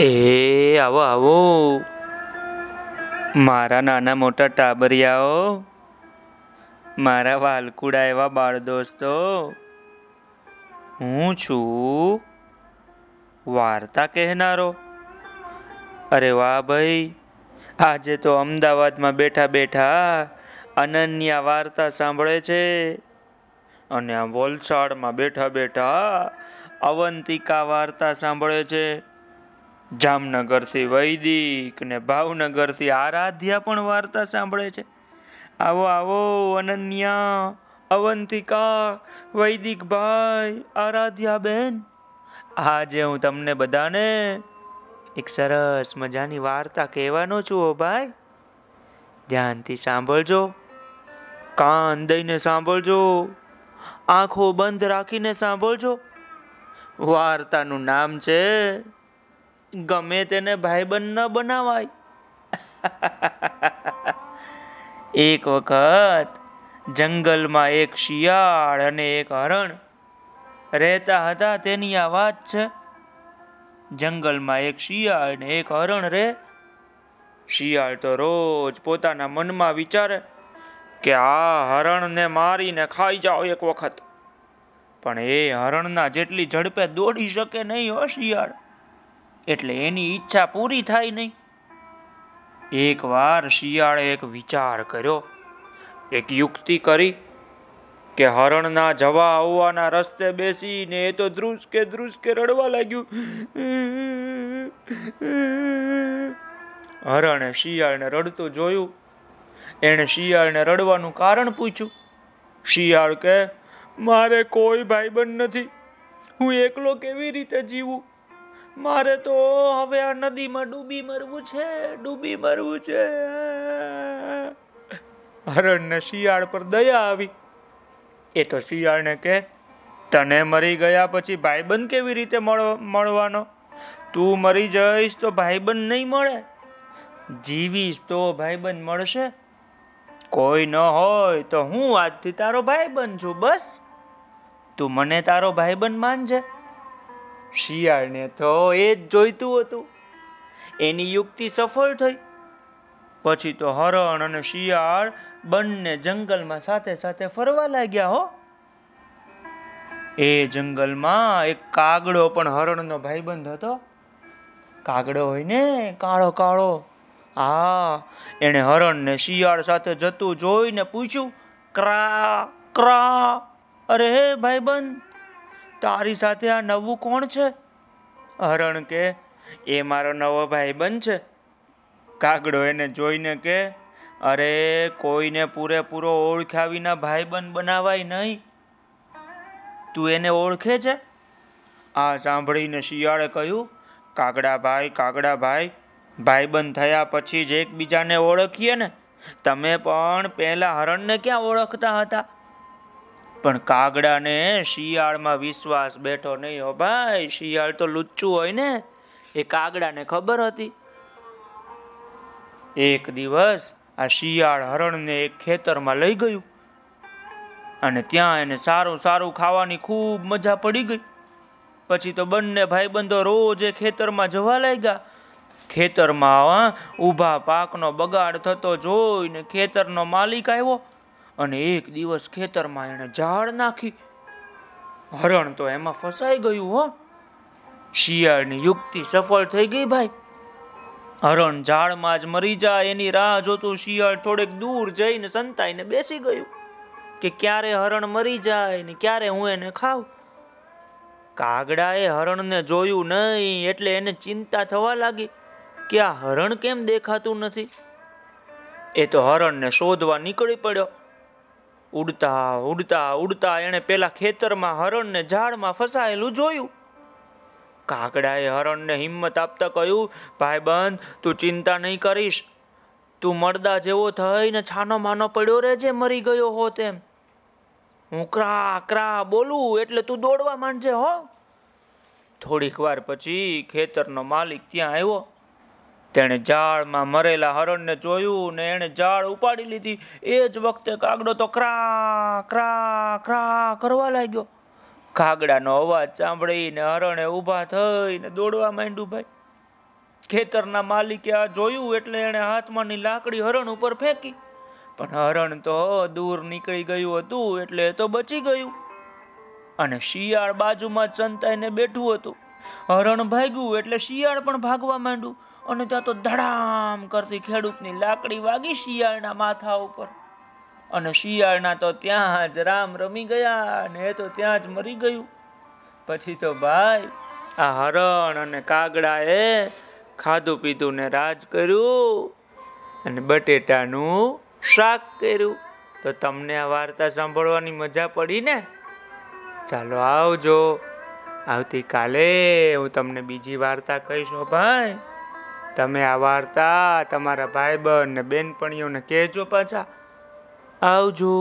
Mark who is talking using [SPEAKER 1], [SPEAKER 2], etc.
[SPEAKER 1] એ, આવો આવો. મારા નાના મોટા ટાબરિયાઓ, મારા વાલકુડા એવા બાળ દોસ્તો, હું છું વાર્તા કહેનારો. અરે વાહ ભાઈ, આજે તો અમદાવાદમાં બેઠા બેઠા અનન્યા વાર્તા સાંભળે છે. અને આ વલસાડમાં બેઠા બેઠા અવંતિકા વાર્તા સાંભળે છે. જામનગરથી વૈદિક ને ભાવનગરથી આરાધ્યા પણ વાર્તા સાંભળે છે. આવો આવો, અનન્યા, અવંતિકા, વૈદિક ભાઈ, આરાધ્યા બેન, આજે હું તમને બધાને એક સરસ મજાની વાર્તા કહેવાનો છું ઓ ભાઈ. ધ્યાનથી સાંભળજો, કાન દઈને સાંભળજો, આંખો બંધ રાખીને સાંભળજો. વાર્તાનું નામ છે ગમે તેને ભાઈબંધ ન બનાવાય. એક વખત જંગલમાં એક શિયાળ અને એક હરણ રહેતા હતા, તેની આ વાત છે. જંગલમાં એક શિયાળ ને એક હરણ રહે શિયાળ તો રોજ પોતાના મનમાં વિચારે કે આ હરણને મારીને ખાઈ જાઓ એક વખત. પણ એ હરણના જેટલી ઝડપે દોડી શકે નહીં હો શિયાળ. એટલે એની ઈચ્છા પૂરી થાય નહીં. એક વાર શિયાળે એક વિચાર કર્યો, એક યુક્તિ કરી કે હરણના જવા આવવાના રસ્તે બેસીને એ તો ધ્રુસકે ધ્રુસકે રડવા લાગ્યું. હરણે શિયાળને રડતું જોયું. એણે શિયાળને રડવાનું કારણ પૂછ્યું. શિયાળ કે, મારે કોઈ ભાઈબંધ નથી. હું એકલો કેવી રીતે જીવું? મારે તો હવે આ નદીમાં ડૂબી મરવું છે, ડૂબી મરવું છે. હરણને શિયાળ પર દયા આવી. એ તો શિયાળને કે, તને મરી ગયા પછી ભાઈબંધ કેવી રીતે મળવાનો? તું મરી જઈશ તો ભાઈબંધ નહીં મળે. જીવીશ તો ભાઈબંધ મળશે. કોઈ ન હોય તો હું આજથી તારો ભાઈબંધ છું, બસ. તું મને તારો ભાઈબંધ માનજે. શિયાળને તો એ જ જોઈતું હતું. એની યુક્તિ સફળ થઈ. પછી તો હરણ અને શિયાળ બંને જંગલમાં સાથે સાથે ફરવા લાગ્યા હો. એ જંગલમાં એક કાગડો પણ હરણનો ભાઈબંધ હતો. કાગડો હોય ને, કાળો કાળો. હા એને હરણને શિયાળ સાથે જતું જોઈને પૂછ્યું, ક્રા ક્રા, અરે હે ભાઈબંધ તારી સાથે આ નવું કોણ છે? હરણ કે, એ મારો નવો ભાઈબંધ છે. કાગડો એને જોઈને કે, અરે, કોઈને પૂરેપૂરો ઓળખ્યા વિના ભાઈબંધ બનાવાય નહીં. તું એને ઓળખે છે? આ સાંભળીને શિયાળે કહ્યું, કાગડા ભાઈ કાગડા ભાઈ, ભાઈબંધ થયા પછી જ એકબીજાને ઓળખીએ ને. તમે પણ પહેલા હરણને ક્યાં ઓળખતા હતા? પણ કાગડાને શિયાળમાં વિશ્વાસ બેઠો નહીં હો ભાઈ. શિયાળ તો લુચ્ચું હોય ને. એ કાગડાને ખબર હતી. એક દિવસ આ શિયાળ હરણને એક ખેતરમાં લઈ ગયું. અને ત્યાં એને સારું સારું ખાવાની ખૂબ મજા પડી ગઈ. પછી તો બંને ભાઈબંધો રોજ એ ખેતરમાં જવા લાગ્યા. ખેતરમાં ઊભા પાકનો બગાડ થતો જોઈને ખેતરનો માલિક આવ્યો. અને એક દિવસ ખેતરમાં એણે ઝાડ નાખી. હરણ તો એમાં ફસાઈ ગયું, હો. શિયાળની યુક્તિ સફળ થઈ ગઈ ભાઈ. હરણ ઝાડમાં જ મરી જાય, એની રાહ જોતું શિયાળ થોડેક દૂર જઈને સંતાઈને બેસી ગયું કે ક્યારે હરણ મરી જાય ને ક્યારે હું એને ખાવ કાગડાએ હરણને જોયું નહીં, એટલે એને ચિંતા થવા લાગી કે આ હરણ કેમ દેખાતું નથી? એ તો હરણને શોધવા નીકળી પડ્યો. ઉડતા ઉડતા ઉડતા એણે પેલા ખેતરમાં હરણને ઝાડમાં ફસાયેલું જોયું. કાકડાએ હરણને હિંમત આપતા કહ્યું ભાઈબંધ તું ચિંતા નહીં કરીશ. તું મળદા જેવો થઈને છાનો માનો પડ્યો રહેજે, મરી ગયો હો તેમ હું ક્રા ક્રા બોલું એટલે તું દોડવા માંડજે હો. થોડીક વાર પછી ખેતરનો માલિક ત્યાં આવ્યો. તેણે ઝાડમાં મરેલા હરણને જોયું ને એણે ઝાડ ઉપાડી લીધી. એ જ વખતે કાગડો તો ક્રા ક્રા ક્રા કરવા લાગ્યો. કાગડાનો અવાજ સાંભળીને હરણે ઊભા થઈને દોડવા માંડ્યું ભાઈ. ખેતરના માલિકે આ જોયું એટલે એણે હાથમાંની લાકડી હરણ ઉપર ફેંકી. પણ હરણ તો દૂર નીકળી ગયું હતું એટલે એ તો બચી ગયું. અને શિયાળ બાજુમાં જ સંતાઈને બેઠું હતું. હરણ ભાગ્યું એટલે શિયાળ પણ ભાગવા માંડ્યું. અને ત્યાં તો ધડામ કરતી ખેડૂતની લાકડી વાગી શિયાળના માથા ઉપર. અને શિયાળના તો ત્યાં જ રામ રમી ગયા અને એ તો ત્યાં જ મરી ગયું. પછી તો ભાઈ આ હરણ અને કાગડાએ ખાધું પીધું ને રાજ કર્યું અને બટેટાનું શાક કર્યું. તો તમને આ વાર્તા સાંભળવાની મજા પડી ને? ચાલો આવજો. આવતીકાલે હું તમને બીજી વાર્તા કહીશ ભાઈ. તમે આ વાર્તા તમારા ભાઈબંધ ને બેનપણીઓને કહેજો પાછા. આવજો.